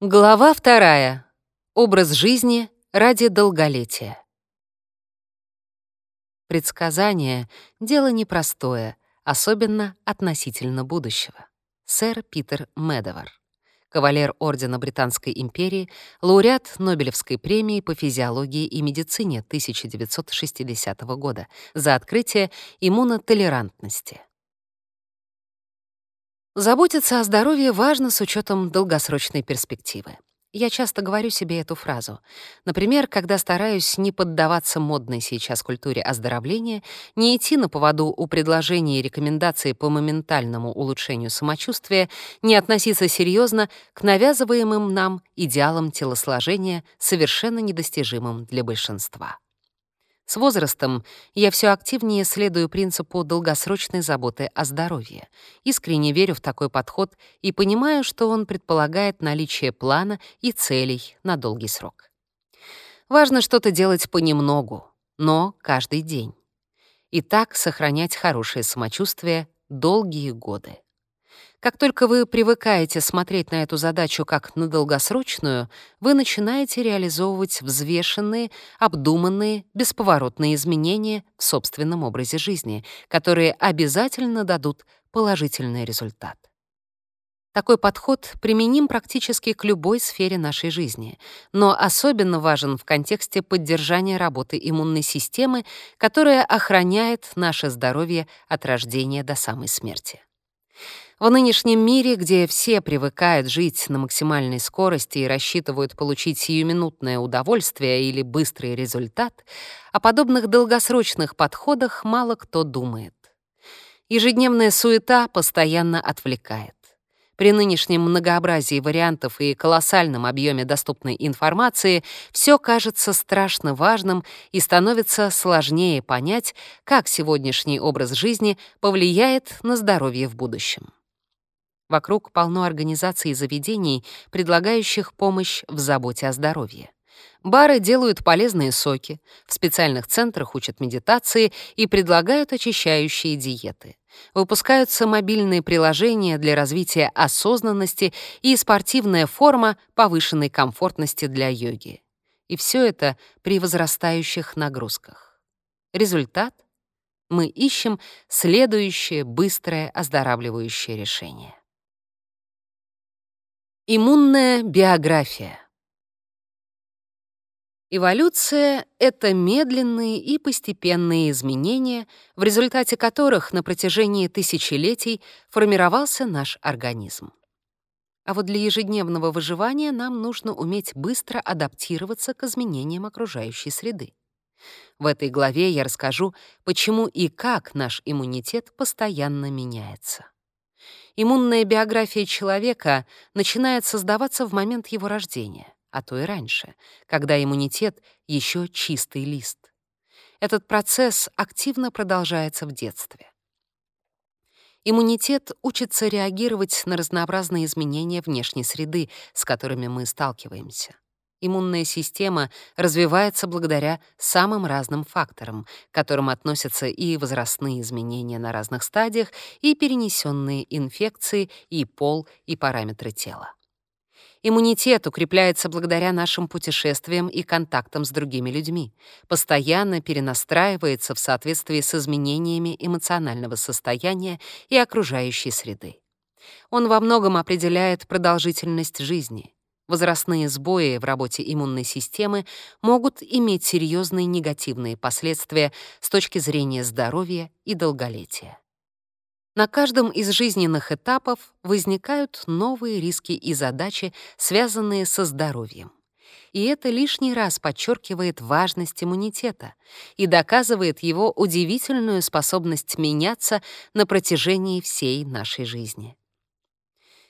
Глава вторая. Образ жизни ради долголетия. Предсказание — дело непростое, особенно относительно будущего. Сэр Питер Медовар. Кавалер Ордена Британской империи, лауреат Нобелевской премии по физиологии и медицине 1960 года за открытие иммунотолерантности. Заботиться о здоровье важно с учетом долгосрочной перспективы. Я часто говорю себе эту фразу. Например, когда стараюсь не поддаваться модной сейчас культуре оздоровления, не идти на поводу у предложений и рекомендаций по моментальному улучшению самочувствия, не относиться серьезно к навязываемым нам идеалам телосложения, совершенно недостижимым для большинства. С возрастом я все активнее следую принципу долгосрочной заботы о здоровье. Искренне верю в такой подход и понимаю, что он предполагает наличие плана и целей на долгий срок. Важно что-то делать понемногу, но каждый день. И так сохранять хорошее самочувствие долгие годы. Как только вы привыкаете смотреть на эту задачу как на долгосрочную, вы начинаете реализовывать взвешенные, обдуманные, бесповоротные изменения в собственном образе жизни, которые обязательно дадут положительный результат. Такой подход применим практически к любой сфере нашей жизни, но особенно важен в контексте поддержания работы иммунной системы, которая охраняет наше здоровье от рождения до самой смерти. В нынешнем мире, где все привыкают жить на максимальной скорости и рассчитывают получить сиюминутное удовольствие или быстрый результат, о подобных долгосрочных подходах мало кто думает. Ежедневная суета постоянно отвлекает. При нынешнем многообразии вариантов и колоссальном объеме доступной информации все кажется страшно важным и становится сложнее понять, как сегодняшний образ жизни повлияет на здоровье в будущем. Вокруг полно организаций и заведений, предлагающих помощь в заботе о здоровье. Бары делают полезные соки, в специальных центрах учат медитации и предлагают очищающие диеты. Выпускаются мобильные приложения для развития осознанности и спортивная форма повышенной комфортности для йоги. И все это при возрастающих нагрузках. Результат — мы ищем следующее быстрое оздоравливающее решение. Иммунная биография. Эволюция — это медленные и постепенные изменения, в результате которых на протяжении тысячелетий формировался наш организм. А вот для ежедневного выживания нам нужно уметь быстро адаптироваться к изменениям окружающей среды. В этой главе я расскажу, почему и как наш иммунитет постоянно меняется. Иммунная биография человека начинает создаваться в момент его рождения, а то и раньше, когда иммунитет еще чистый лист. Этот процесс активно продолжается в детстве. Иммунитет учится реагировать на разнообразные изменения внешней среды, с которыми мы сталкиваемся. Иммунная система развивается благодаря самым разным факторам, к которым относятся и возрастные изменения на разных стадиях, и перенесенные инфекции, и пол, и параметры тела. Иммунитет укрепляется благодаря нашим путешествиям и контактам с другими людьми, постоянно перенастраивается в соответствии с изменениями эмоционального состояния и окружающей среды. Он во многом определяет продолжительность жизни — Возрастные сбои в работе иммунной системы могут иметь серьезные негативные последствия с точки зрения здоровья и долголетия. На каждом из жизненных этапов возникают новые риски и задачи, связанные со здоровьем. И это лишний раз подчеркивает важность иммунитета и доказывает его удивительную способность меняться на протяжении всей нашей жизни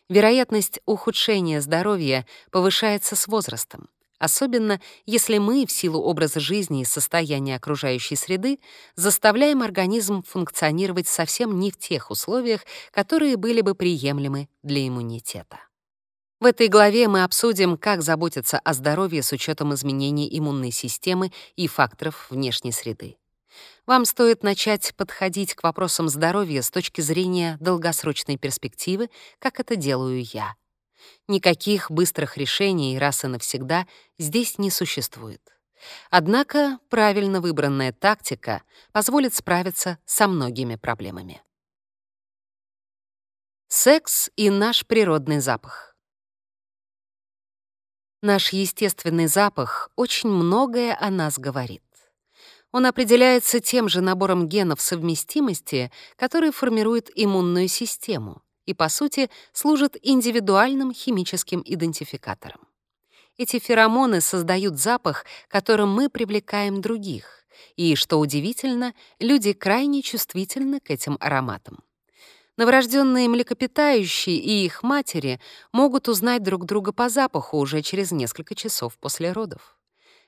вероятность ухудшения здоровья повышается с возрастом, особенно если мы в силу образа жизни и состояния окружающей среды заставляем организм функционировать совсем не в тех условиях, которые были бы приемлемы для иммунитета. В этой главе мы обсудим, как заботиться о здоровье с учетом изменений иммунной системы и факторов внешней среды. Вам стоит начать подходить к вопросам здоровья с точки зрения долгосрочной перспективы, как это делаю я. Никаких быстрых решений раз и навсегда здесь не существует. Однако правильно выбранная тактика позволит справиться со многими проблемами. Секс и наш природный запах. Наш естественный запах очень многое о нас говорит. Он определяется тем же набором генов совместимости, который формирует иммунную систему и, по сути, служит индивидуальным химическим идентификатором. Эти феромоны создают запах, которым мы привлекаем других, и, что удивительно, люди крайне чувствительны к этим ароматам. Новорожденные млекопитающие и их матери могут узнать друг друга по запаху уже через несколько часов после родов.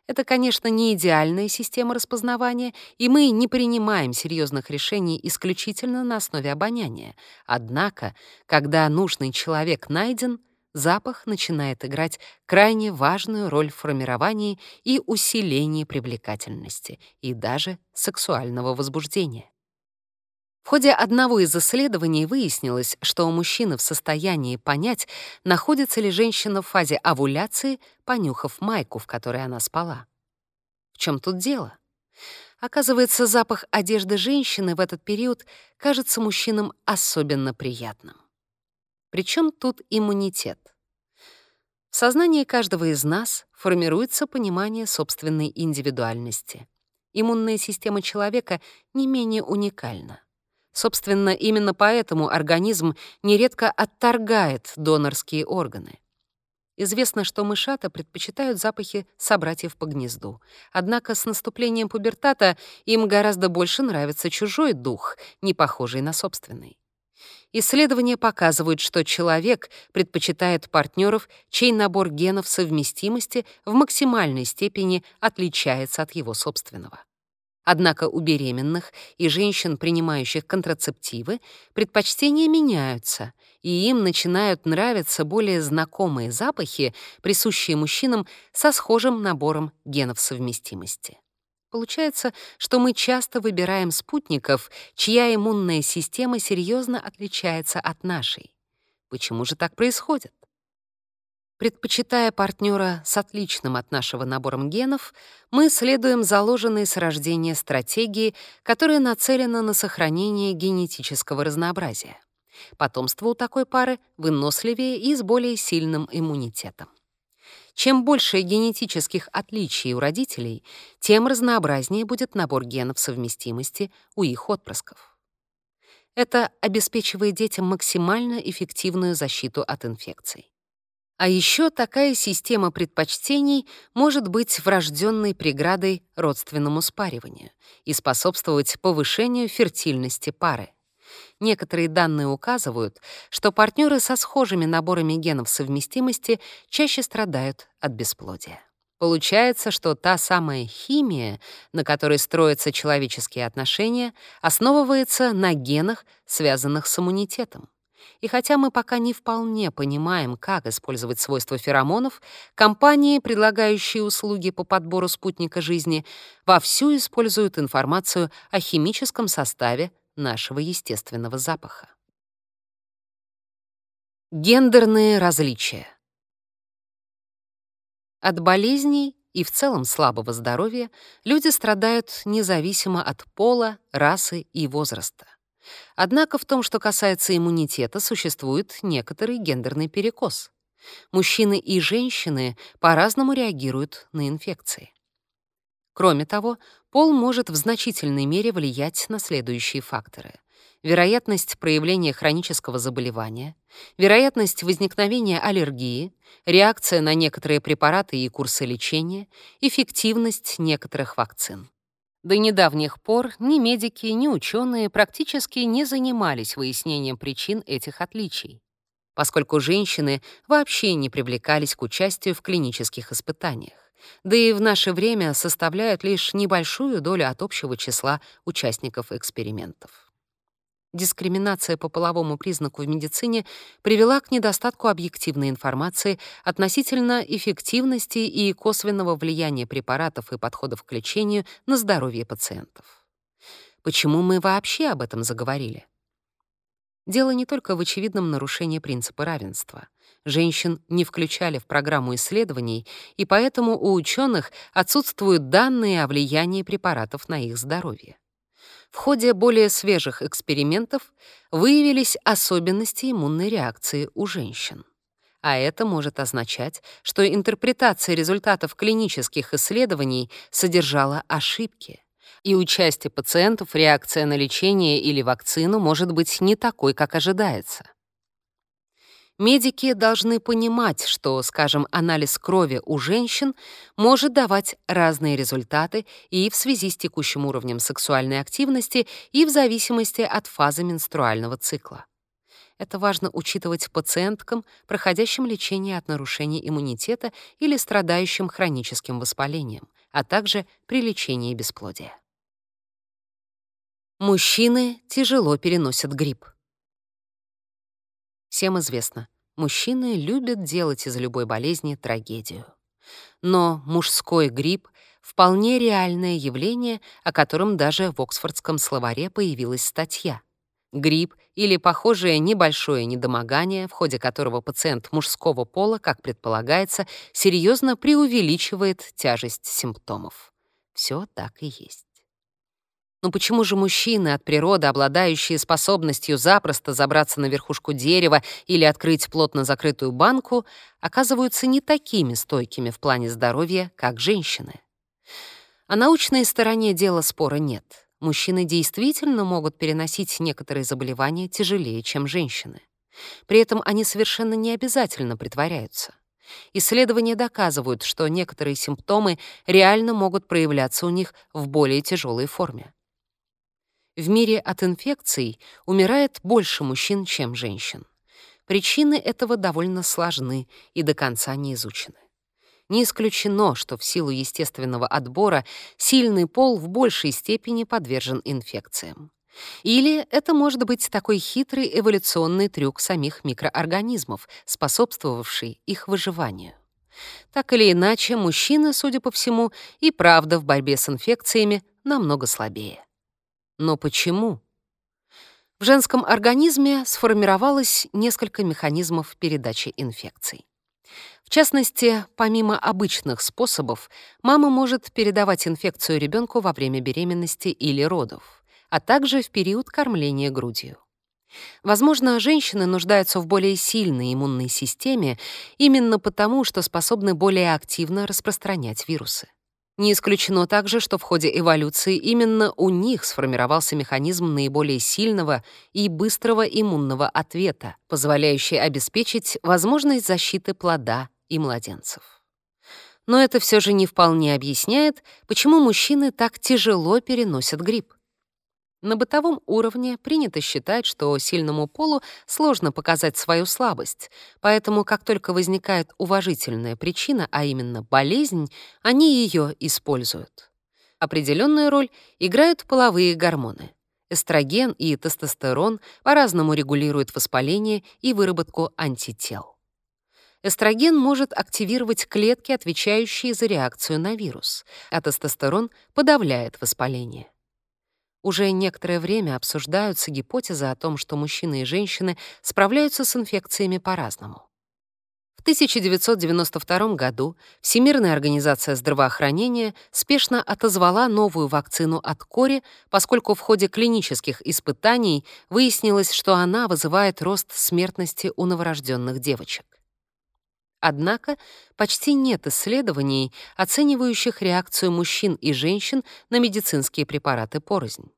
Это, конечно, не идеальная система распознавания, и мы не принимаем серьезных решений исключительно на основе обоняния. Однако, когда нужный человек найден, запах начинает играть крайне важную роль в формировании и усилении привлекательности и даже сексуального возбуждения. В ходе одного из исследований выяснилось, что у мужчины в состоянии понять, находится ли женщина в фазе овуляции, понюхав майку, в которой она спала. В чем тут дело? Оказывается, запах одежды женщины в этот период кажется мужчинам особенно приятным. Причем тут иммунитет? В сознании каждого из нас формируется понимание собственной индивидуальности. Иммунная система человека не менее уникальна. Собственно, именно поэтому организм нередко отторгает донорские органы. Известно, что мышата предпочитают запахи собратьев по гнезду. Однако с наступлением пубертата им гораздо больше нравится чужой дух, не похожий на собственный. Исследования показывают, что человек предпочитает партнеров, чей набор генов совместимости в максимальной степени отличается от его собственного. Однако у беременных и женщин, принимающих контрацептивы, предпочтения меняются, и им начинают нравиться более знакомые запахи, присущие мужчинам со схожим набором генов совместимости. Получается, что мы часто выбираем спутников, чья иммунная система серьезно отличается от нашей. Почему же так происходит? Предпочитая партнера с отличным от нашего набором генов, мы следуем заложенной с рождения стратегии, которая нацелена на сохранение генетического разнообразия. Потомство у такой пары выносливее и с более сильным иммунитетом. Чем больше генетических отличий у родителей, тем разнообразнее будет набор генов совместимости у их отпрысков. Это обеспечивает детям максимально эффективную защиту от инфекций. А еще такая система предпочтений может быть врожденной преградой родственному спариванию и способствовать повышению фертильности пары. Некоторые данные указывают, что партнеры со схожими наборами генов совместимости чаще страдают от бесплодия. Получается, что та самая химия, на которой строятся человеческие отношения, основывается на генах, связанных с иммунитетом. И хотя мы пока не вполне понимаем, как использовать свойства феромонов, компании, предлагающие услуги по подбору спутника жизни, вовсю используют информацию о химическом составе нашего естественного запаха. Гендерные различия. От болезней и в целом слабого здоровья люди страдают независимо от пола, расы и возраста. Однако в том, что касается иммунитета, существует некоторый гендерный перекос. Мужчины и женщины по-разному реагируют на инфекции. Кроме того, пол может в значительной мере влиять на следующие факторы. Вероятность проявления хронического заболевания, вероятность возникновения аллергии, реакция на некоторые препараты и курсы лечения, эффективность некоторых вакцин. До недавних пор ни медики, ни ученые практически не занимались выяснением причин этих отличий, поскольку женщины вообще не привлекались к участию в клинических испытаниях, да и в наше время составляют лишь небольшую долю от общего числа участников экспериментов. Дискриминация по половому признаку в медицине привела к недостатку объективной информации относительно эффективности и косвенного влияния препаратов и подходов к лечению на здоровье пациентов. Почему мы вообще об этом заговорили? Дело не только в очевидном нарушении принципа равенства. Женщин не включали в программу исследований, и поэтому у ученых отсутствуют данные о влиянии препаратов на их здоровье. В ходе более свежих экспериментов выявились особенности иммунной реакции у женщин. А это может означать, что интерпретация результатов клинических исследований содержала ошибки, и у части пациентов реакция на лечение или вакцину может быть не такой, как ожидается. Медики должны понимать, что, скажем, анализ крови у женщин может давать разные результаты и в связи с текущим уровнем сексуальной активности, и в зависимости от фазы менструального цикла. Это важно учитывать пациенткам, проходящим лечение от нарушения иммунитета или страдающим хроническим воспалением, а также при лечении бесплодия. Мужчины тяжело переносят грипп. Всем известно, мужчины любят делать из любой болезни трагедию. Но мужской грипп — вполне реальное явление, о котором даже в Оксфордском словаре появилась статья — Грипп или похожее небольшое недомогание, в ходе которого пациент мужского пола, как предполагается, серьезно преувеличивает тяжесть симптомов. Все так и есть. Но почему же мужчины от природы, обладающие способностью запросто забраться на верхушку дерева или открыть плотно закрытую банку, оказываются не такими стойкими в плане здоровья, как женщины? О научной стороне дела спора нет мужчины действительно могут переносить некоторые заболевания тяжелее, чем женщины. При этом они совершенно не обязательно притворяются. Исследования доказывают, что некоторые симптомы реально могут проявляться у них в более тяжелой форме. В мире от инфекций умирает больше мужчин, чем женщин. Причины этого довольно сложны и до конца не изучены. Не исключено, что в силу естественного отбора сильный пол в большей степени подвержен инфекциям. Или это может быть такой хитрый эволюционный трюк самих микроорганизмов, способствовавший их выживанию. Так или иначе, мужчины, судя по всему, и правда в борьбе с инфекциями намного слабее. Но почему? В женском организме сформировалось несколько механизмов передачи инфекций. В частности, помимо обычных способов, мама может передавать инфекцию ребенку во время беременности или родов, а также в период кормления грудью. Возможно, женщины нуждаются в более сильной иммунной системе именно потому, что способны более активно распространять вирусы. Не исключено также, что в ходе эволюции именно у них сформировался механизм наиболее сильного и быстрого иммунного ответа, позволяющий обеспечить возможность защиты плода и младенцев. Но это все же не вполне объясняет, почему мужчины так тяжело переносят грипп. На бытовом уровне принято считать, что сильному полу сложно показать свою слабость, поэтому как только возникает уважительная причина, а именно болезнь, они ее используют. Определенную роль играют половые гормоны. Эстроген и тестостерон по-разному регулируют воспаление и выработку антител. Эстроген может активировать клетки, отвечающие за реакцию на вирус, а тестостерон подавляет воспаление. Уже некоторое время обсуждаются гипотезы о том, что мужчины и женщины справляются с инфекциями по-разному. В 1992 году Всемирная организация здравоохранения спешно отозвала новую вакцину от кори, поскольку в ходе клинических испытаний выяснилось, что она вызывает рост смертности у новорожденных девочек. Однако почти нет исследований, оценивающих реакцию мужчин и женщин на медицинские препараты порознь.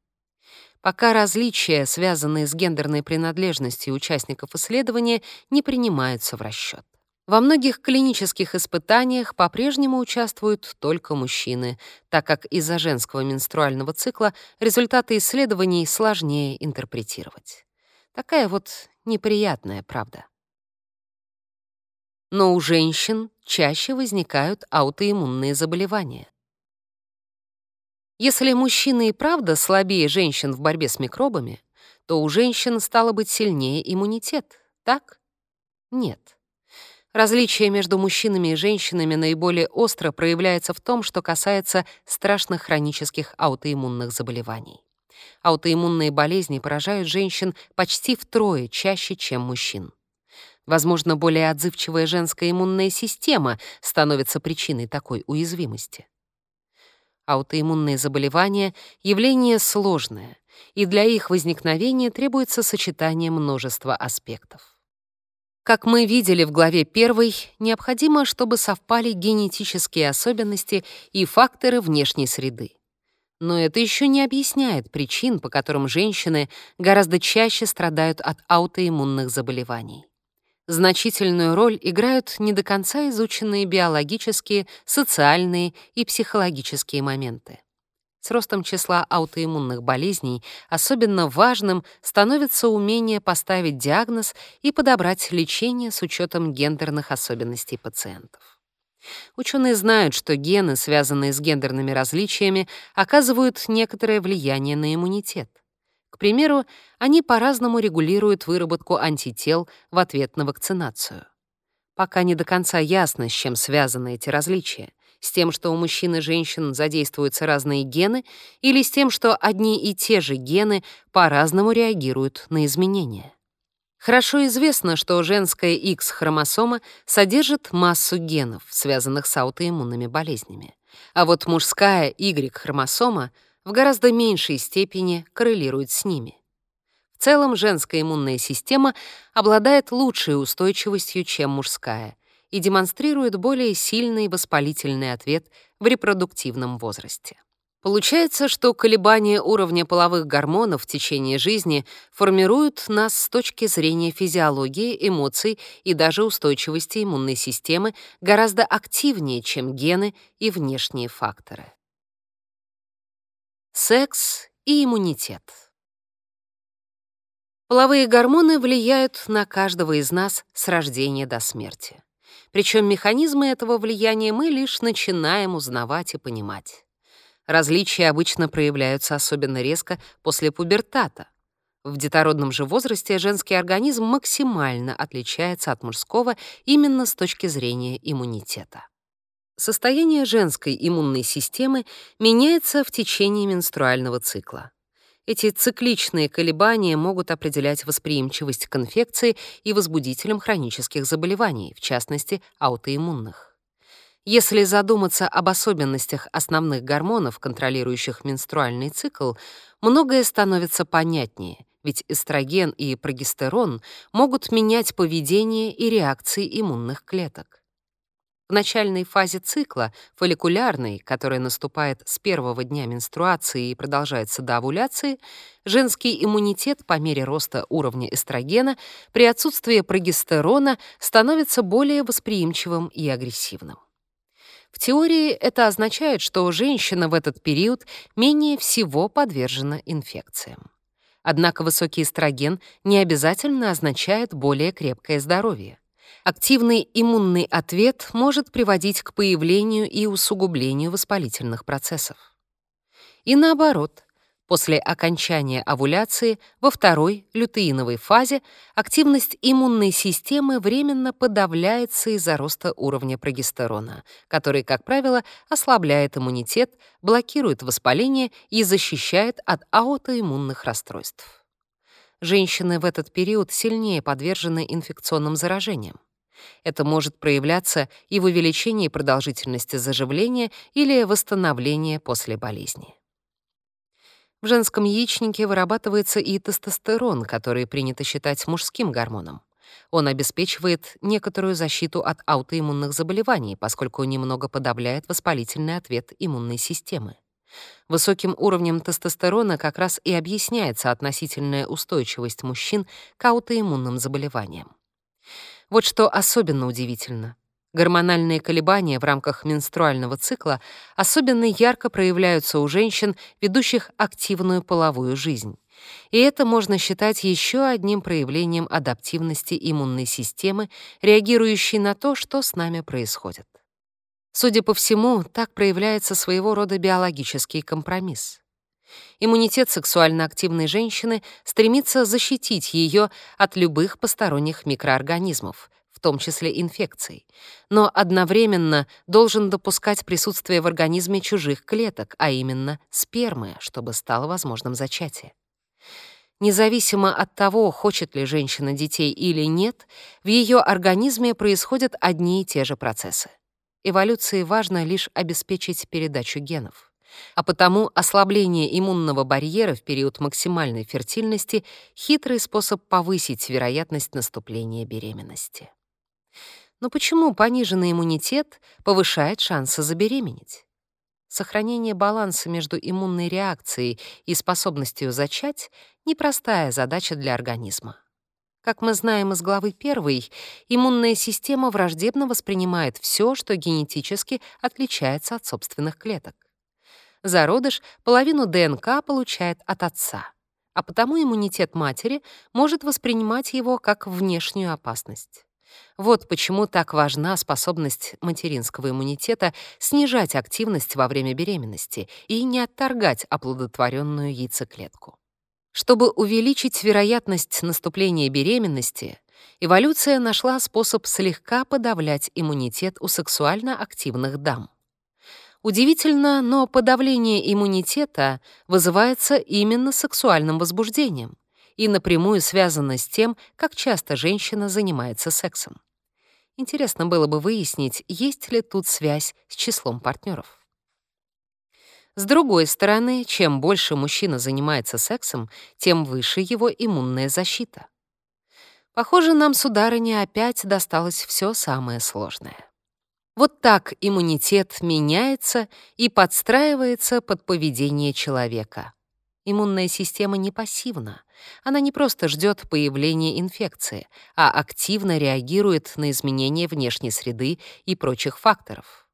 Пока различия, связанные с гендерной принадлежностью участников исследования, не принимаются в расчет. Во многих клинических испытаниях по-прежнему участвуют только мужчины, так как из-за женского менструального цикла результаты исследований сложнее интерпретировать. Такая вот неприятная правда но у женщин чаще возникают аутоиммунные заболевания. Если мужчины и правда слабее женщин в борьбе с микробами, то у женщин стало быть сильнее иммунитет, так? Нет. Различие между мужчинами и женщинами наиболее остро проявляется в том, что касается страшных хронических аутоиммунных заболеваний. аутоиммунные болезни поражают женщин почти втрое чаще, чем мужчин. Возможно, более отзывчивая женская иммунная система становится причиной такой уязвимости. Аутоиммунные заболевания — явление сложное, и для их возникновения требуется сочетание множества аспектов. Как мы видели в главе 1, необходимо, чтобы совпали генетические особенности и факторы внешней среды. Но это еще не объясняет причин, по которым женщины гораздо чаще страдают от аутоиммунных заболеваний. Значительную роль играют не до конца изученные биологические, социальные и психологические моменты. С ростом числа аутоиммунных болезней особенно важным становится умение поставить диагноз и подобрать лечение с учетом гендерных особенностей пациентов. Ученые знают, что гены, связанные с гендерными различиями, оказывают некоторое влияние на иммунитет. Примеру, они по-разному регулируют выработку антител в ответ на вакцинацию. Пока не до конца ясно, с чем связаны эти различия с тем, что у мужчин и женщин задействуются разные гены, или с тем, что одни и те же гены по-разному реагируют на изменения. Хорошо известно, что женская X-хромосома содержит массу генов, связанных с аутоиммунными болезнями, а вот мужская Y-хромосома в гораздо меньшей степени коррелирует с ними. В целом женская иммунная система обладает лучшей устойчивостью, чем мужская, и демонстрирует более сильный воспалительный ответ в репродуктивном возрасте. Получается, что колебания уровня половых гормонов в течение жизни формируют нас с точки зрения физиологии, эмоций и даже устойчивости иммунной системы гораздо активнее, чем гены и внешние факторы. Секс и иммунитет. Половые гормоны влияют на каждого из нас с рождения до смерти. Причем механизмы этого влияния мы лишь начинаем узнавать и понимать. Различия обычно проявляются особенно резко после пубертата. В детородном же возрасте женский организм максимально отличается от мужского именно с точки зрения иммунитета. Состояние женской иммунной системы меняется в течение менструального цикла. Эти цикличные колебания могут определять восприимчивость к инфекции и возбудителям хронических заболеваний, в частности, аутоиммунных. Если задуматься об особенностях основных гормонов, контролирующих менструальный цикл, многое становится понятнее, ведь эстроген и прогестерон могут менять поведение и реакции иммунных клеток. В начальной фазе цикла, фолликулярной, которая наступает с первого дня менструации и продолжается до овуляции, женский иммунитет по мере роста уровня эстрогена при отсутствии прогестерона становится более восприимчивым и агрессивным. В теории это означает, что женщина в этот период менее всего подвержена инфекциям. Однако высокий эстроген не обязательно означает более крепкое здоровье активный иммунный ответ может приводить к появлению и усугублению воспалительных процессов. И наоборот, после окончания овуляции во второй лютеиновой фазе активность иммунной системы временно подавляется из-за роста уровня прогестерона, который, как правило, ослабляет иммунитет, блокирует воспаление и защищает от аутоиммунных расстройств. Женщины в этот период сильнее подвержены инфекционным заражениям. Это может проявляться и в увеличении продолжительности заживления или восстановления после болезни. В женском яичнике вырабатывается и тестостерон, который принято считать мужским гормоном. Он обеспечивает некоторую защиту от аутоиммунных заболеваний, поскольку немного подавляет воспалительный ответ иммунной системы. Высоким уровнем тестостерона как раз и объясняется относительная устойчивость мужчин к аутоиммунным заболеваниям. Вот что особенно удивительно. Гормональные колебания в рамках менструального цикла особенно ярко проявляются у женщин, ведущих активную половую жизнь. И это можно считать еще одним проявлением адаптивности иммунной системы, реагирующей на то, что с нами происходит. Судя по всему, так проявляется своего рода биологический компромисс. Иммунитет сексуально активной женщины стремится защитить ее от любых посторонних микроорганизмов, в том числе инфекций, но одновременно должен допускать присутствие в организме чужих клеток, а именно спермы, чтобы стало возможным зачатие. Независимо от того, хочет ли женщина детей или нет, в ее организме происходят одни и те же процессы. Эволюции важно лишь обеспечить передачу генов. А потому ослабление иммунного барьера в период максимальной фертильности — хитрый способ повысить вероятность наступления беременности. Но почему пониженный иммунитет повышает шансы забеременеть? Сохранение баланса между иммунной реакцией и способностью зачать — непростая задача для организма. Как мы знаем из главы 1, иммунная система враждебно воспринимает все, что генетически отличается от собственных клеток. Зародыш половину ДНК получает от отца, а потому иммунитет матери может воспринимать его как внешнюю опасность. Вот почему так важна способность материнского иммунитета снижать активность во время беременности и не отторгать оплодотворенную яйцеклетку. Чтобы увеличить вероятность наступления беременности, эволюция нашла способ слегка подавлять иммунитет у сексуально активных дам. Удивительно, но подавление иммунитета вызывается именно сексуальным возбуждением и напрямую связано с тем, как часто женщина занимается сексом. Интересно было бы выяснить, есть ли тут связь с числом партнеров. С другой стороны, чем больше мужчина занимается сексом, тем выше его иммунная защита. Похоже, нам, сударыня, опять досталось все самое сложное. Вот так иммунитет меняется и подстраивается под поведение человека. Иммунная система не пассивна. Она не просто ждет появления инфекции, а активно реагирует на изменения внешней среды и прочих факторов.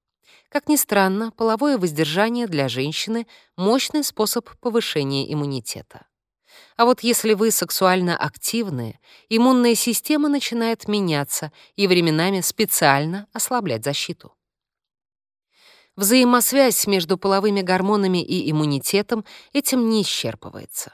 Как ни странно, половое воздержание для женщины — мощный способ повышения иммунитета. А вот если вы сексуально активны, иммунная система начинает меняться и временами специально ослаблять защиту. Взаимосвязь между половыми гормонами и иммунитетом этим не исчерпывается.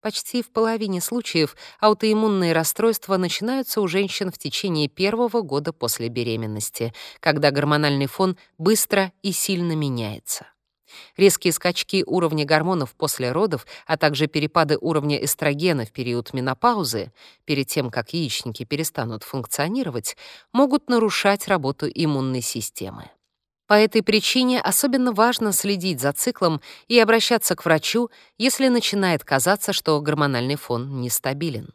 Почти в половине случаев аутоиммунные расстройства начинаются у женщин в течение первого года после беременности, когда гормональный фон быстро и сильно меняется. Резкие скачки уровня гормонов после родов, а также перепады уровня эстрогена в период менопаузы, перед тем, как яичники перестанут функционировать, могут нарушать работу иммунной системы. По этой причине особенно важно следить за циклом и обращаться к врачу, если начинает казаться, что гормональный фон нестабилен.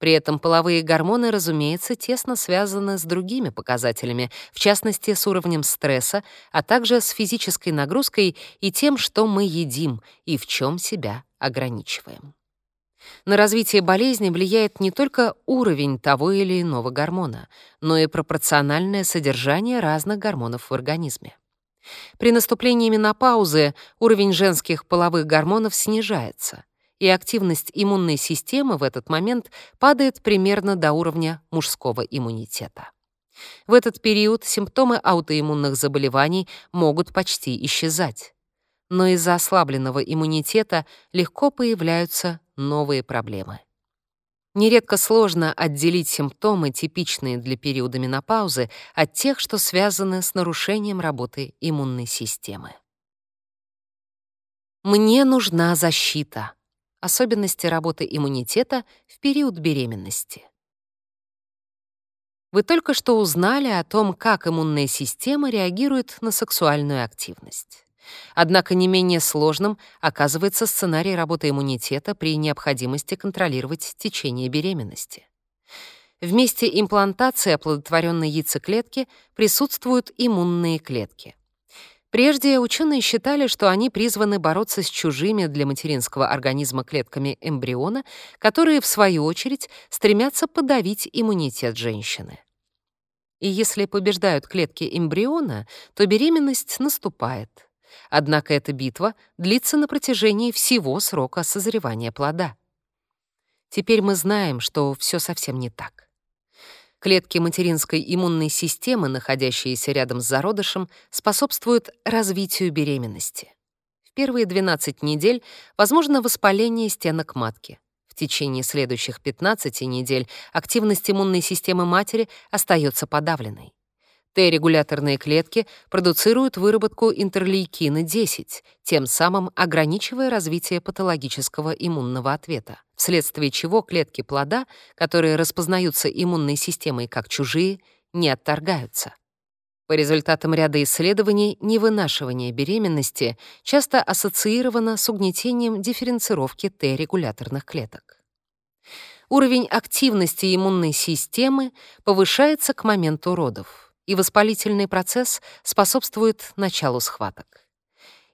При этом половые гормоны, разумеется, тесно связаны с другими показателями, в частности, с уровнем стресса, а также с физической нагрузкой и тем, что мы едим и в чем себя ограничиваем. На развитие болезни влияет не только уровень того или иного гормона, но и пропорциональное содержание разных гормонов в организме. При наступлении менопаузы уровень женских половых гормонов снижается, и активность иммунной системы в этот момент падает примерно до уровня мужского иммунитета. В этот период симптомы аутоиммунных заболеваний могут почти исчезать. Но из-за ослабленного иммунитета легко появляются новые проблемы. Нередко сложно отделить симптомы, типичные для периода менопаузы, от тех, что связаны с нарушением работы иммунной системы. Мне нужна защита. Особенности работы иммунитета в период беременности. Вы только что узнали о том, как иммунная система реагирует на сексуальную активность. Однако не менее сложным оказывается сценарий работы иммунитета при необходимости контролировать течение беременности. В месте имплантации оплодотворенной яйцеклетки присутствуют иммунные клетки. Прежде ученые считали, что они призваны бороться с чужими для материнского организма клетками эмбриона, которые, в свою очередь, стремятся подавить иммунитет женщины. И если побеждают клетки эмбриона, то беременность наступает. Однако эта битва длится на протяжении всего срока созревания плода. Теперь мы знаем, что все совсем не так. Клетки материнской иммунной системы, находящиеся рядом с зародышем, способствуют развитию беременности. В первые 12 недель возможно воспаление стенок матки. В течение следующих 15 недель активность иммунной системы матери остается подавленной. Т-регуляторные клетки продуцируют выработку интерлейкина-10, тем самым ограничивая развитие патологического иммунного ответа, вследствие чего клетки плода, которые распознаются иммунной системой как чужие, не отторгаются. По результатам ряда исследований, невынашивание беременности часто ассоциировано с угнетением дифференцировки Т-регуляторных клеток. Уровень активности иммунной системы повышается к моменту родов, и воспалительный процесс способствует началу схваток.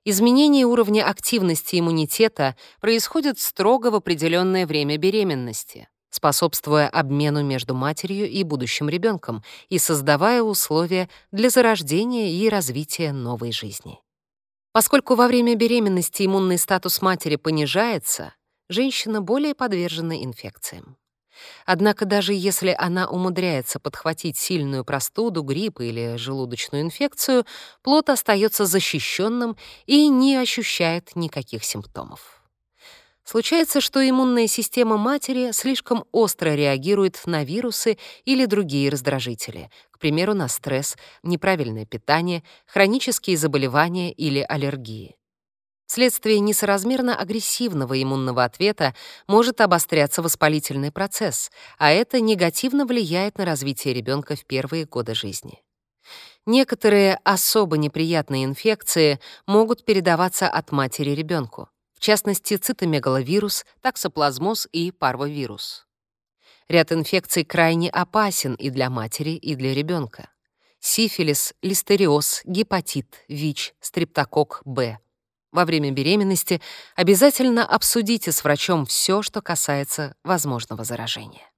Изменение уровня активности иммунитета происходит строго в определенное время беременности способствуя обмену между матерью и будущим ребенком и создавая условия для зарождения и развития новой жизни. Поскольку во время беременности иммунный статус матери понижается, женщина более подвержена инфекциям. Однако даже если она умудряется подхватить сильную простуду, грипп или желудочную инфекцию, плод остается защищенным и не ощущает никаких симптомов. Случается, что иммунная система матери слишком остро реагирует на вирусы или другие раздражители, к примеру, на стресс, неправильное питание, хронические заболевания или аллергии. Вследствие несоразмерно агрессивного иммунного ответа может обостряться воспалительный процесс, а это негативно влияет на развитие ребенка в первые годы жизни. Некоторые особо неприятные инфекции могут передаваться от матери ребенку в частности цитомегаловирус, таксоплазмоз и парвовирус. Ряд инфекций крайне опасен и для матери, и для ребенка. Сифилис, листериоз, гепатит, ВИЧ, стрептокок Б. Во время беременности обязательно обсудите с врачом все, что касается возможного заражения.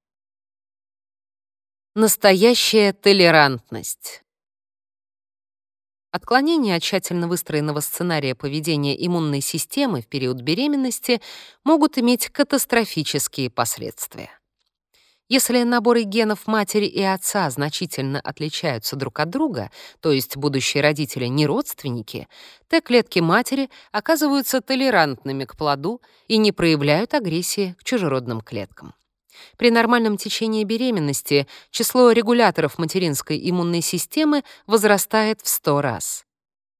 Настоящая толерантность. Отклонения от тщательно выстроенного сценария поведения иммунной системы в период беременности могут иметь катастрофические последствия. Если наборы генов матери и отца значительно отличаются друг от друга, то есть будущие родители не родственники, Т-клетки матери оказываются толерантными к плоду и не проявляют агрессии к чужеродным клеткам. При нормальном течении беременности число регуляторов материнской иммунной системы возрастает в 100 раз.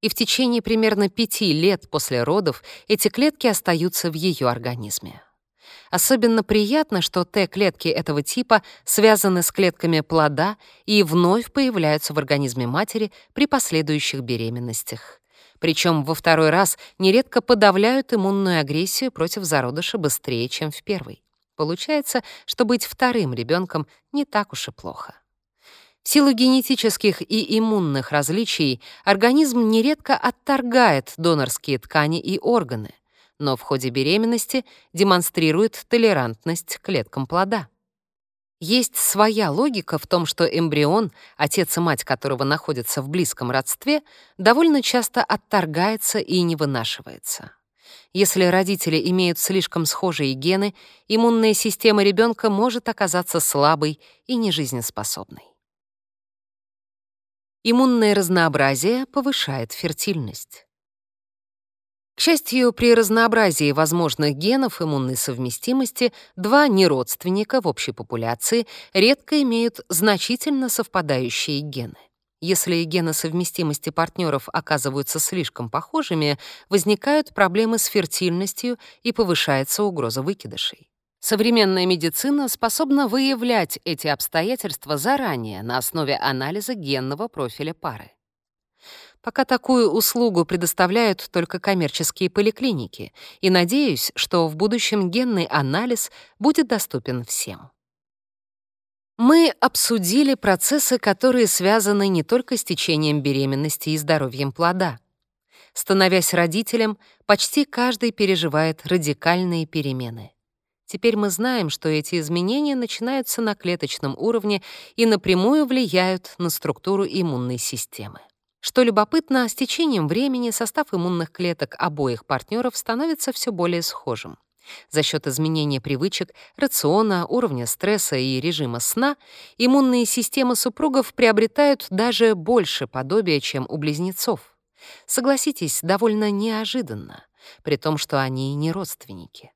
И в течение примерно 5 лет после родов эти клетки остаются в ее организме. Особенно приятно, что Т-клетки этого типа связаны с клетками плода и вновь появляются в организме матери при последующих беременностях. Причем во второй раз нередко подавляют иммунную агрессию против зародыша быстрее, чем в первый. Получается, что быть вторым ребенком не так уж и плохо. В силу генетических и иммунных различий организм нередко отторгает донорские ткани и органы, но в ходе беременности демонстрирует толерантность к клеткам плода. Есть своя логика в том, что эмбрион, отец и мать которого находятся в близком родстве, довольно часто отторгается и не вынашивается. Если родители имеют слишком схожие гены, иммунная система ребенка может оказаться слабой и нежизнеспособной. Иммунное разнообразие повышает фертильность. К счастью, при разнообразии возможных генов иммунной совместимости два неродственника в общей популяции редко имеют значительно совпадающие гены. Если гены совместимости партнеров оказываются слишком похожими, возникают проблемы с фертильностью и повышается угроза выкидышей. Современная медицина способна выявлять эти обстоятельства заранее на основе анализа генного профиля пары. Пока такую услугу предоставляют только коммерческие поликлиники, и надеюсь, что в будущем генный анализ будет доступен всем. Мы обсудили процессы, которые связаны не только с течением беременности и здоровьем плода. Становясь родителем, почти каждый переживает радикальные перемены. Теперь мы знаем, что эти изменения начинаются на клеточном уровне и напрямую влияют на структуру иммунной системы. Что любопытно, с течением времени состав иммунных клеток обоих партнеров становится все более схожим. За счет изменения привычек, рациона, уровня стресса и режима сна иммунные системы супругов приобретают даже больше подобия, чем у близнецов. Согласитесь, довольно неожиданно, при том, что они не родственники.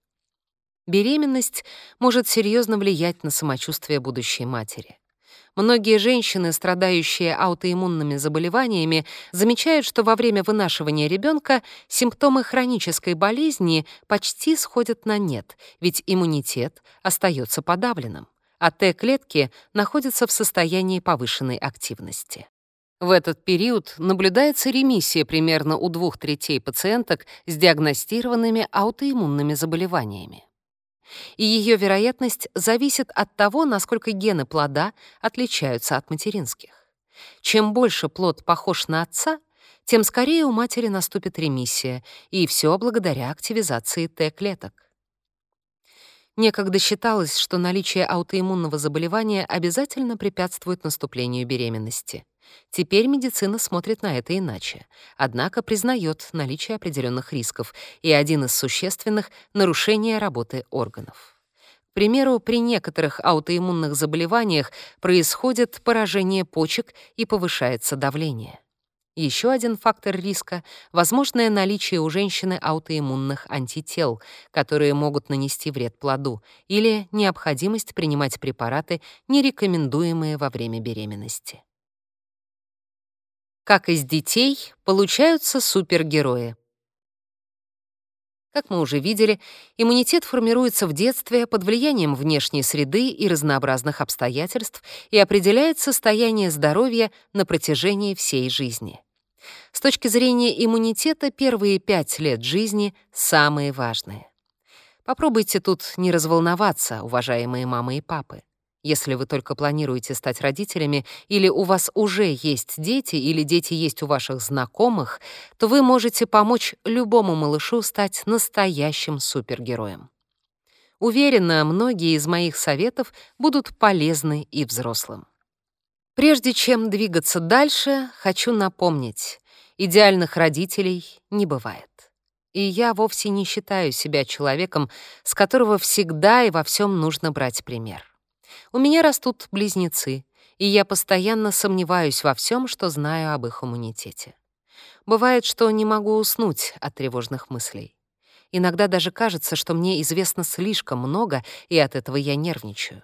Беременность может серьезно влиять на самочувствие будущей матери. Многие женщины, страдающие аутоиммунными заболеваниями, замечают, что во время вынашивания ребенка симптомы хронической болезни почти сходят на нет, ведь иммунитет остается подавленным, а Т-клетки находятся в состоянии повышенной активности. В этот период наблюдается ремиссия примерно у двух третей пациенток с диагностированными аутоиммунными заболеваниями и ее вероятность зависит от того, насколько гены плода отличаются от материнских. Чем больше плод похож на отца, тем скорее у матери наступит ремиссия, и все благодаря активизации Т-клеток. Некогда считалось, что наличие аутоиммунного заболевания обязательно препятствует наступлению беременности. Теперь медицина смотрит на это иначе, однако признает наличие определенных рисков и один из существенных — нарушение работы органов. К примеру, при некоторых аутоиммунных заболеваниях происходит поражение почек и повышается давление. Еще один фактор риска — возможное наличие у женщины аутоиммунных антител, которые могут нанести вред плоду, или необходимость принимать препараты, не рекомендуемые во время беременности. Как из детей получаются супергерои. Как мы уже видели, иммунитет формируется в детстве под влиянием внешней среды и разнообразных обстоятельств и определяет состояние здоровья на протяжении всей жизни. С точки зрения иммунитета, первые пять лет жизни самые важные. Попробуйте тут не разволноваться, уважаемые мамы и папы. Если вы только планируете стать родителями, или у вас уже есть дети, или дети есть у ваших знакомых, то вы можете помочь любому малышу стать настоящим супергероем. Уверена, многие из моих советов будут полезны и взрослым. Прежде чем двигаться дальше, хочу напомнить, идеальных родителей не бывает. И я вовсе не считаю себя человеком, с которого всегда и во всем нужно брать пример. У меня растут близнецы, и я постоянно сомневаюсь во всем, что знаю об их иммунитете. Бывает, что не могу уснуть от тревожных мыслей. Иногда даже кажется, что мне известно слишком много, и от этого я нервничаю.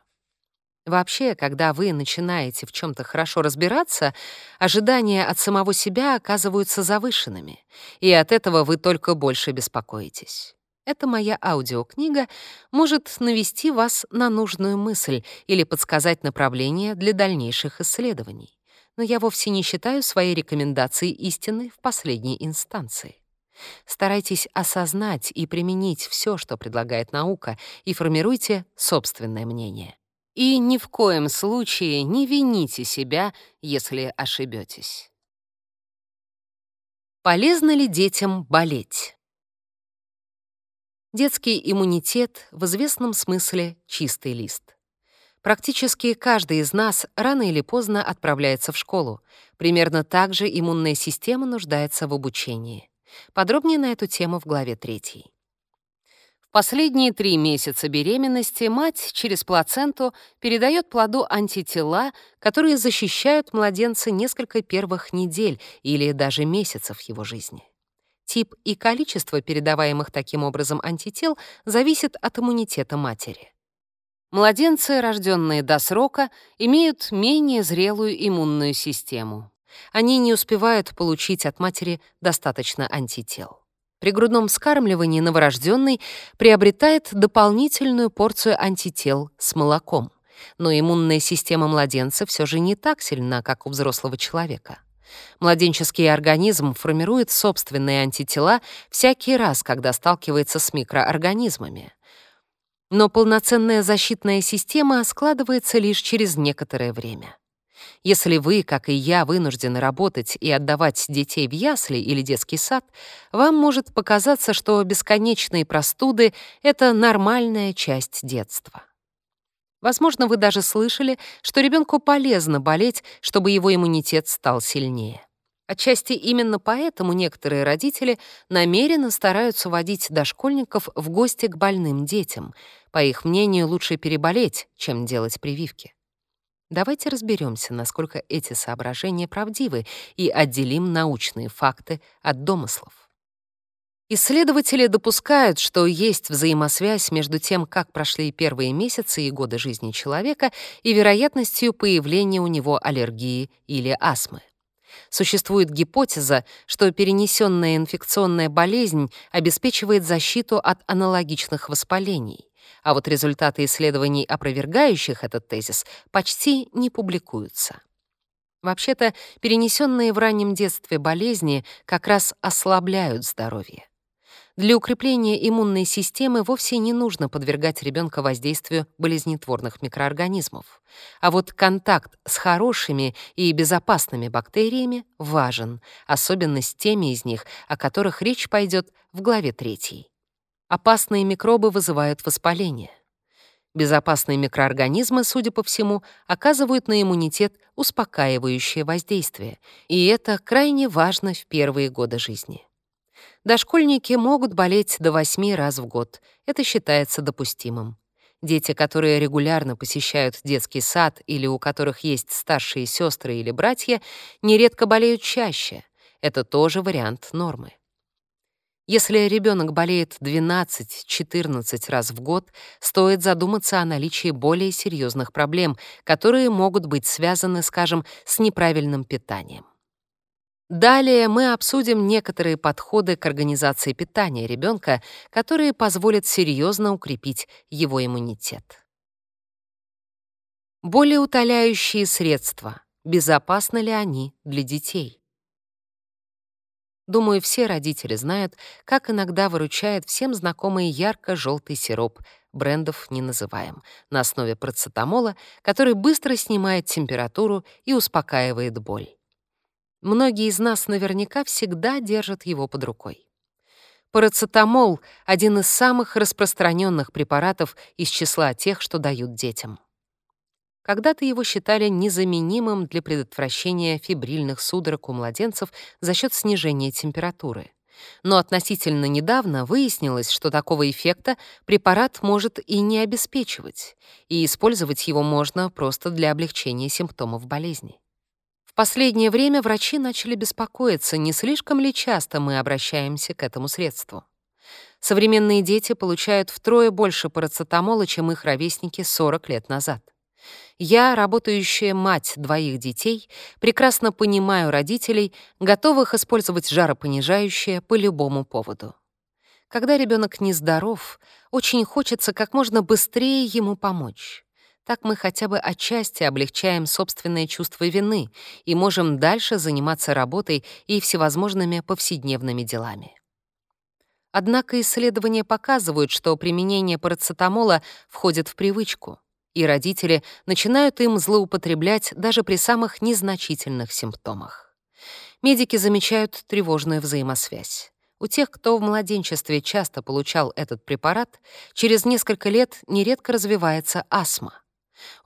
Вообще, когда вы начинаете в чем то хорошо разбираться, ожидания от самого себя оказываются завышенными, и от этого вы только больше беспокоитесь. Эта моя аудиокнига может навести вас на нужную мысль или подсказать направление для дальнейших исследований. Но я вовсе не считаю свои рекомендации истины в последней инстанции. Старайтесь осознать и применить все, что предлагает наука, и формируйте собственное мнение. И ни в коем случае не вините себя, если ошибетесь. Полезно ли детям болеть? Детский иммунитет в известном смысле чистый лист. Практически каждый из нас рано или поздно отправляется в школу. Примерно так же иммунная система нуждается в обучении. Подробнее на эту тему в главе 3. В последние три месяца беременности мать через плаценту передает плоду антитела, которые защищают младенца несколько первых недель или даже месяцев его жизни. Тип и количество передаваемых таким образом антител зависит от иммунитета матери. Младенцы, рожденные до срока, имеют менее зрелую иммунную систему. Они не успевают получить от матери достаточно антител. При грудном вскармливании новорожденный приобретает дополнительную порцию антител с молоком. Но иммунная система младенца все же не так сильна, как у взрослого человека. Младенческий организм формирует собственные антитела всякий раз, когда сталкивается с микроорганизмами. Но полноценная защитная система складывается лишь через некоторое время. Если вы, как и я, вынуждены работать и отдавать детей в ясли или детский сад, вам может показаться, что бесконечные простуды — это нормальная часть детства. Возможно, вы даже слышали, что ребенку полезно болеть, чтобы его иммунитет стал сильнее. Отчасти именно поэтому некоторые родители намеренно стараются водить дошкольников в гости к больным детям. По их мнению, лучше переболеть, чем делать прививки. Давайте разберемся, насколько эти соображения правдивы, и отделим научные факты от домыслов. Исследователи допускают, что есть взаимосвязь между тем, как прошли первые месяцы и годы жизни человека, и вероятностью появления у него аллергии или астмы. Существует гипотеза, что перенесенная инфекционная болезнь обеспечивает защиту от аналогичных воспалений, а вот результаты исследований, опровергающих этот тезис, почти не публикуются. Вообще-то, перенесенные в раннем детстве болезни как раз ослабляют здоровье. Для укрепления иммунной системы вовсе не нужно подвергать ребенка воздействию болезнетворных микроорганизмов. А вот контакт с хорошими и безопасными бактериями важен, особенно с теми из них, о которых речь пойдет в главе 3. Опасные микробы вызывают воспаление. Безопасные микроорганизмы, судя по всему, оказывают на иммунитет успокаивающее воздействие, и это крайне важно в первые годы жизни. Дошкольники могут болеть до 8 раз в год. Это считается допустимым. Дети, которые регулярно посещают детский сад или у которых есть старшие сестры или братья, нередко болеют чаще. Это тоже вариант нормы. Если ребенок болеет 12-14 раз в год, стоит задуматься о наличии более серьезных проблем, которые могут быть связаны, скажем, с неправильным питанием. Далее мы обсудим некоторые подходы к организации питания ребенка, которые позволят серьезно укрепить его иммунитет. Более утоляющие средства. Безопасны ли они для детей? Думаю, все родители знают, как иногда выручает всем знакомый ярко-желтый сироп, брендов не называем, на основе процетамола, который быстро снимает температуру и успокаивает боль. Многие из нас наверняка всегда держат его под рукой. Парацетамол — один из самых распространенных препаратов из числа тех, что дают детям. Когда-то его считали незаменимым для предотвращения фибрильных судорог у младенцев за счет снижения температуры. Но относительно недавно выяснилось, что такого эффекта препарат может и не обеспечивать, и использовать его можно просто для облегчения симптомов болезни последнее время врачи начали беспокоиться, не слишком ли часто мы обращаемся к этому средству. Современные дети получают втрое больше парацетамола, чем их ровесники 40 лет назад. Я, работающая мать двоих детей, прекрасно понимаю родителей, готовых использовать жаропонижающее по любому поводу. Когда ребенок нездоров, очень хочется как можно быстрее ему помочь. Так мы хотя бы отчасти облегчаем собственное чувство вины и можем дальше заниматься работой и всевозможными повседневными делами. Однако исследования показывают, что применение парацетамола входит в привычку, и родители начинают им злоупотреблять даже при самых незначительных симптомах. Медики замечают тревожную взаимосвязь. У тех, кто в младенчестве часто получал этот препарат, через несколько лет нередко развивается астма.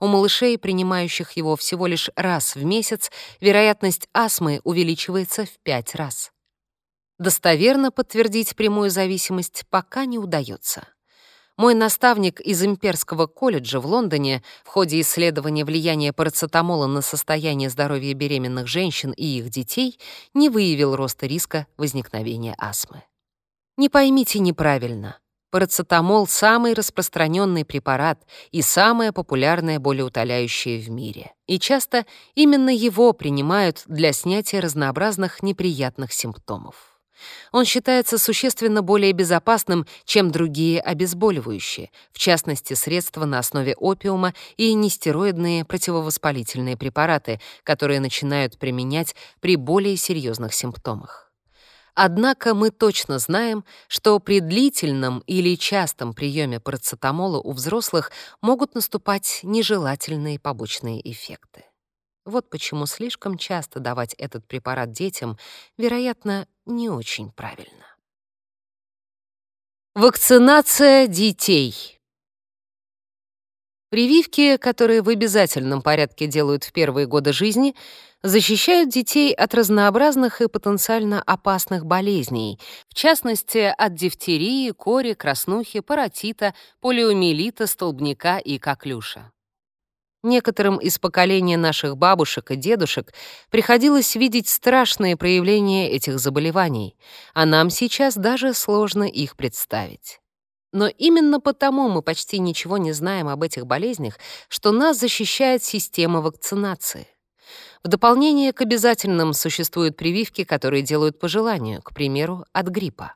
У малышей, принимающих его всего лишь раз в месяц, вероятность астмы увеличивается в пять раз. Достоверно подтвердить прямую зависимость пока не удается. Мой наставник из Имперского колледжа в Лондоне в ходе исследования влияния парацетамола на состояние здоровья беременных женщин и их детей не выявил роста риска возникновения астмы. Не поймите неправильно. Парацетамол — самый распространенный препарат и самое популярное болеутоляющее в мире. И часто именно его принимают для снятия разнообразных неприятных симптомов. Он считается существенно более безопасным, чем другие обезболивающие, в частности, средства на основе опиума и нестероидные противовоспалительные препараты, которые начинают применять при более серьезных симптомах. Однако мы точно знаем, что при длительном или частом приеме парацетамола у взрослых могут наступать нежелательные побочные эффекты. Вот почему слишком часто давать этот препарат детям, вероятно, не очень правильно. Вакцинация детей. Прививки, которые в обязательном порядке делают в первые годы жизни, защищают детей от разнообразных и потенциально опасных болезней, в частности, от дифтерии, кори, краснухи, паротита, полиомиелита, столбняка и коклюша. Некоторым из поколения наших бабушек и дедушек приходилось видеть страшные проявления этих заболеваний, а нам сейчас даже сложно их представить. Но именно потому мы почти ничего не знаем об этих болезнях, что нас защищает система вакцинации. В дополнение к обязательным существуют прививки, которые делают по желанию, к примеру, от гриппа.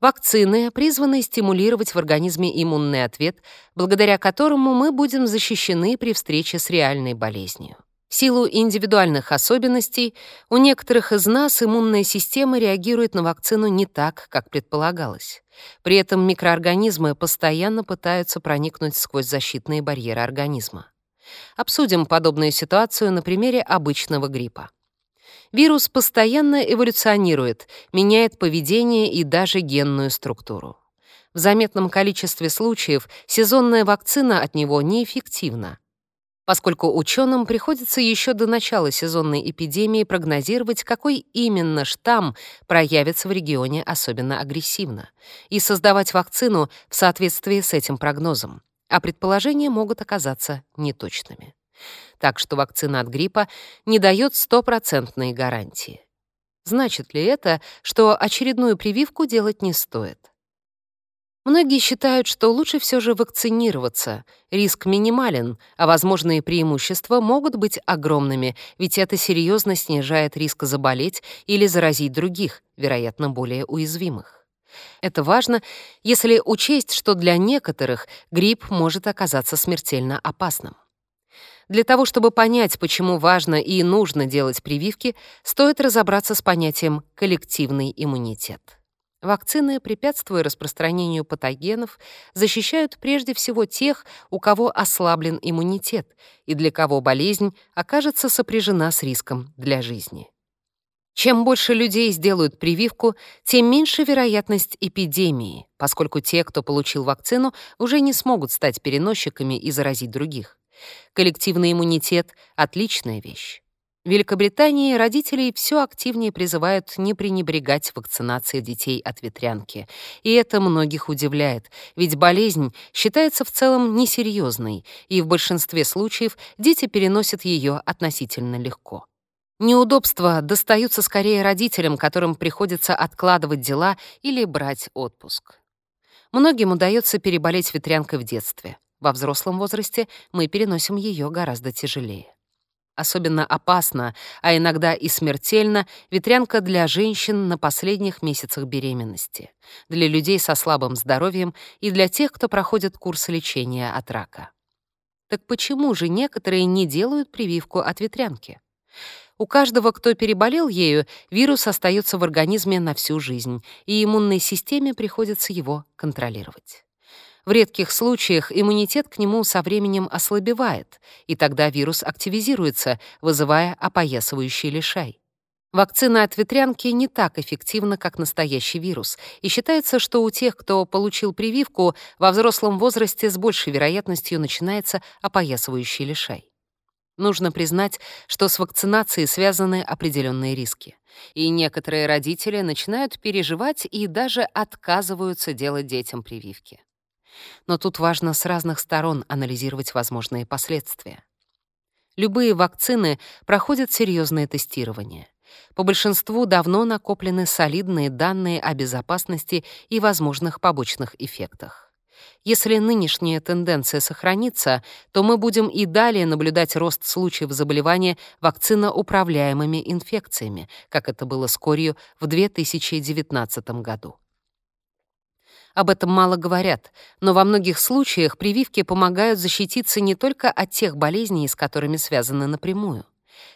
Вакцины призваны стимулировать в организме иммунный ответ, благодаря которому мы будем защищены при встрече с реальной болезнью. В силу индивидуальных особенностей у некоторых из нас иммунная система реагирует на вакцину не так, как предполагалось. При этом микроорганизмы постоянно пытаются проникнуть сквозь защитные барьеры организма. Обсудим подобную ситуацию на примере обычного гриппа. Вирус постоянно эволюционирует, меняет поведение и даже генную структуру. В заметном количестве случаев сезонная вакцина от него неэффективна, поскольку ученым приходится еще до начала сезонной эпидемии прогнозировать, какой именно штамм проявится в регионе особенно агрессивно, и создавать вакцину в соответствии с этим прогнозом, а предположения могут оказаться неточными так что вакцина от гриппа не дает стопроцентной гарантии. Значит ли это, что очередную прививку делать не стоит? Многие считают, что лучше все же вакцинироваться. Риск минимален, а возможные преимущества могут быть огромными, ведь это серьезно снижает риск заболеть или заразить других, вероятно, более уязвимых. Это важно, если учесть, что для некоторых грипп может оказаться смертельно опасным. Для того, чтобы понять, почему важно и нужно делать прививки, стоит разобраться с понятием «коллективный иммунитет». Вакцины, препятствуя распространению патогенов, защищают прежде всего тех, у кого ослаблен иммунитет и для кого болезнь окажется сопряжена с риском для жизни. Чем больше людей сделают прививку, тем меньше вероятность эпидемии, поскольку те, кто получил вакцину, уже не смогут стать переносчиками и заразить других. Коллективный иммунитет — отличная вещь. В Великобритании родителей все активнее призывают не пренебрегать вакцинацией детей от ветрянки. И это многих удивляет, ведь болезнь считается в целом несерьезной, и в большинстве случаев дети переносят ее относительно легко. Неудобства достаются скорее родителям, которым приходится откладывать дела или брать отпуск. Многим удается переболеть ветрянкой в детстве. Во взрослом возрасте мы переносим ее гораздо тяжелее. Особенно опасно, а иногда и смертельно, ветрянка для женщин на последних месяцах беременности, для людей со слабым здоровьем и для тех, кто проходит курс лечения от рака. Так почему же некоторые не делают прививку от ветрянки? У каждого, кто переболел ею, вирус остается в организме на всю жизнь, и иммунной системе приходится его контролировать. В редких случаях иммунитет к нему со временем ослабевает, и тогда вирус активизируется, вызывая опоясывающий лишай. Вакцина от ветрянки не так эффективна, как настоящий вирус, и считается, что у тех, кто получил прививку, во взрослом возрасте с большей вероятностью начинается опоясывающий лишай. Нужно признать, что с вакцинацией связаны определенные риски. И некоторые родители начинают переживать и даже отказываются делать детям прививки. Но тут важно с разных сторон анализировать возможные последствия. Любые вакцины проходят серьезное тестирование. По большинству давно накоплены солидные данные о безопасности и возможных побочных эффектах. Если нынешняя тенденция сохранится, то мы будем и далее наблюдать рост случаев заболевания вакциноуправляемыми инфекциями, как это было с корью в 2019 году. Об этом мало говорят, но во многих случаях прививки помогают защититься не только от тех болезней, с которыми связаны напрямую.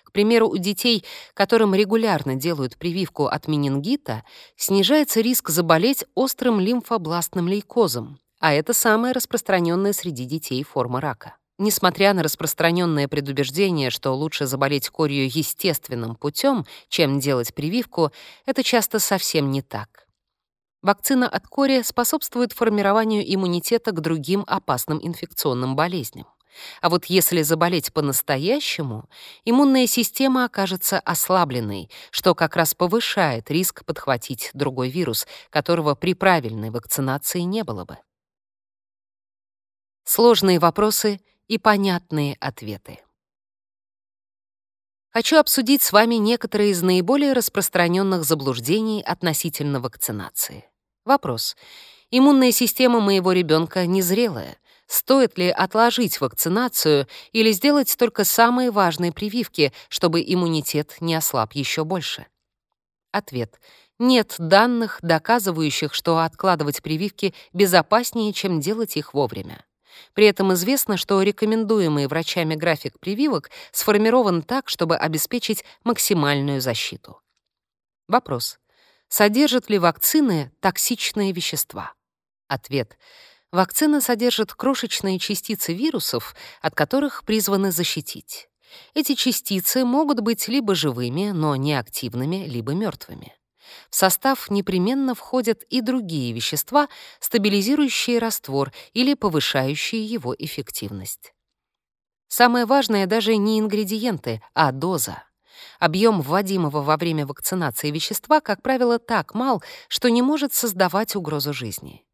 К примеру, у детей, которым регулярно делают прививку от менингита, снижается риск заболеть острым лимфобластным лейкозом, а это самая распространенная среди детей форма рака. Несмотря на распространенное предубеждение, что лучше заболеть корью естественным путем, чем делать прививку, это часто совсем не так. Вакцина от кори способствует формированию иммунитета к другим опасным инфекционным болезням. А вот если заболеть по-настоящему, иммунная система окажется ослабленной, что как раз повышает риск подхватить другой вирус, которого при правильной вакцинации не было бы. Сложные вопросы и понятные ответы. Хочу обсудить с вами некоторые из наиболее распространенных заблуждений относительно вакцинации. Вопрос. Иммунная система моего ребенка незрелая. Стоит ли отложить вакцинацию или сделать только самые важные прививки, чтобы иммунитет не ослаб еще больше? Ответ. Нет данных, доказывающих, что откладывать прививки безопаснее, чем делать их вовремя. При этом известно, что рекомендуемый врачами график прививок сформирован так, чтобы обеспечить максимальную защиту. Вопрос. Содержат ли вакцины токсичные вещества? Ответ. Вакцина содержит крошечные частицы вирусов, от которых призваны защитить. Эти частицы могут быть либо живыми, но неактивными, либо мертвыми. В состав непременно входят и другие вещества, стабилизирующие раствор или повышающие его эффективность. Самое важное даже не ингредиенты, а доза. Объем вводимого во время вакцинации вещества, как правило, так мал, что не может создавать угрозу жизни.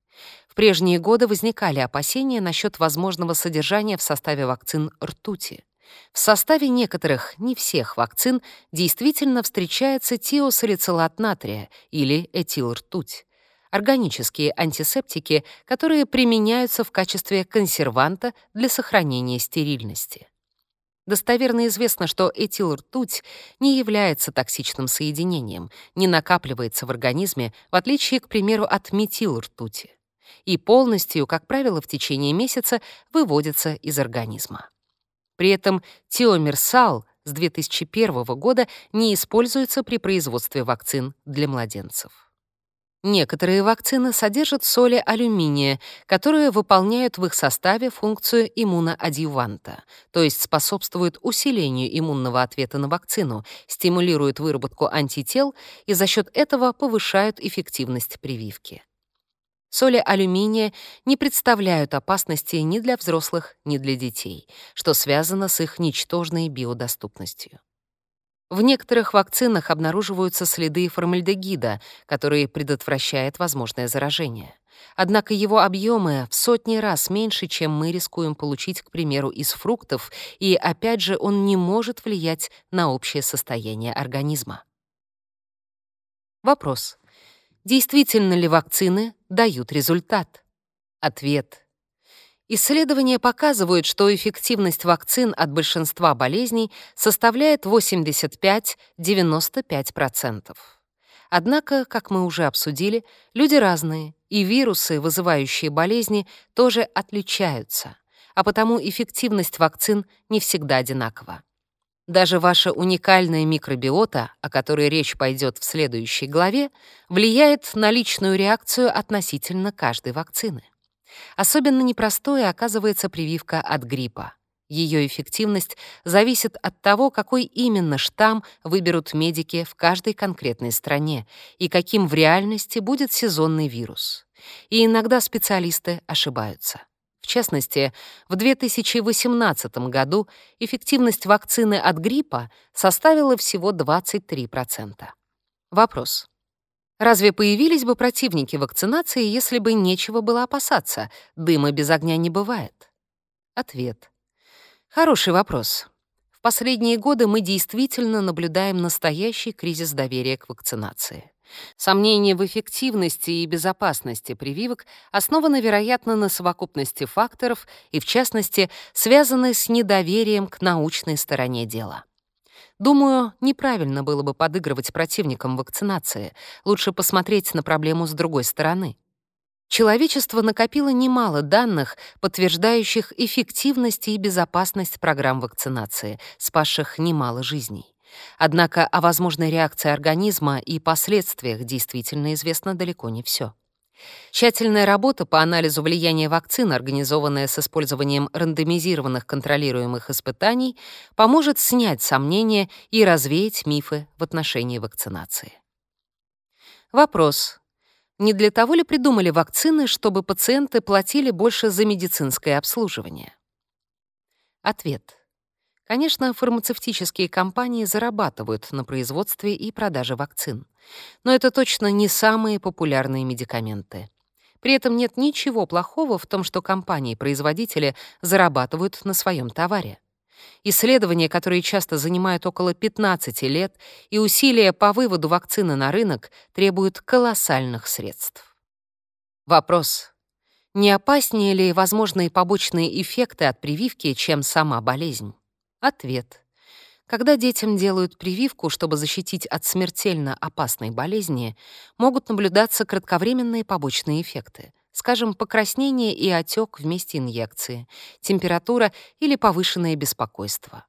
В прежние годы возникали опасения насчет возможного содержания в составе вакцин ртути. В составе некоторых, не всех вакцин действительно встречается тиосалицилат натрия или этилртуть, органические антисептики, которые применяются в качестве консерванта для сохранения стерильности. Достоверно известно, что этилртуть не является токсичным соединением, не накапливается в организме, в отличие, к примеру, от метилртути, и полностью, как правило, в течение месяца выводится из организма. При этом тиомерсал с 2001 года не используется при производстве вакцин для младенцев. Некоторые вакцины содержат соли алюминия, которые выполняют в их составе функцию иммуноадъюванта, то есть способствуют усилению иммунного ответа на вакцину, стимулируют выработку антител и за счет этого повышают эффективность прививки. Соли алюминия не представляют опасности ни для взрослых, ни для детей, что связано с их ничтожной биодоступностью. В некоторых вакцинах обнаруживаются следы формальдегида, который предотвращает возможное заражение. Однако его объемы в сотни раз меньше, чем мы рискуем получить, к примеру, из фруктов, и опять же он не может влиять на общее состояние организма. Вопрос. Действительно ли вакцины дают результат? Ответ. Исследования показывают, что эффективность вакцин от большинства болезней составляет 85-95%. Однако, как мы уже обсудили, люди разные, и вирусы, вызывающие болезни, тоже отличаются, а потому эффективность вакцин не всегда одинакова. Даже ваша уникальная микробиота, о которой речь пойдет в следующей главе, влияет на личную реакцию относительно каждой вакцины. Особенно непростой оказывается прививка от гриппа. Ее эффективность зависит от того, какой именно штамм выберут медики в каждой конкретной стране и каким в реальности будет сезонный вирус. И иногда специалисты ошибаются. В частности, в 2018 году эффективность вакцины от гриппа составила всего 23%. Вопрос. Разве появились бы противники вакцинации, если бы нечего было опасаться? Дыма без огня не бывает. Ответ. Хороший вопрос. В последние годы мы действительно наблюдаем настоящий кризис доверия к вакцинации. Сомнения в эффективности и безопасности прививок основаны, вероятно, на совокупности факторов и, в частности, связаны с недоверием к научной стороне дела. Думаю, неправильно было бы подыгрывать противникам вакцинации. Лучше посмотреть на проблему с другой стороны. Человечество накопило немало данных, подтверждающих эффективность и безопасность программ вакцинации, спасших немало жизней. Однако о возможной реакции организма и последствиях действительно известно далеко не все. Тщательная работа по анализу влияния вакцин, организованная с использованием рандомизированных контролируемых испытаний, поможет снять сомнения и развеять мифы в отношении вакцинации. Вопрос. Не для того ли придумали вакцины, чтобы пациенты платили больше за медицинское обслуживание? Ответ. Конечно, фармацевтические компании зарабатывают на производстве и продаже вакцин. Но это точно не самые популярные медикаменты. При этом нет ничего плохого в том, что компании-производители зарабатывают на своем товаре. Исследования, которые часто занимают около 15 лет, и усилия по выводу вакцины на рынок требуют колоссальных средств. Вопрос. Не опаснее ли возможные побочные эффекты от прививки, чем сама болезнь? Ответ. Когда детям делают прививку, чтобы защитить от смертельно опасной болезни, могут наблюдаться кратковременные побочные эффекты, скажем, покраснение и отек вместе инъекции, температура или повышенное беспокойство.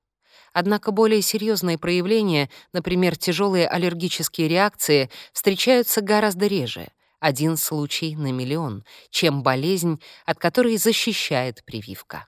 Однако более серьезные проявления, например, тяжелые аллергические реакции, встречаются гораздо реже, один случай на миллион, чем болезнь, от которой защищает прививка.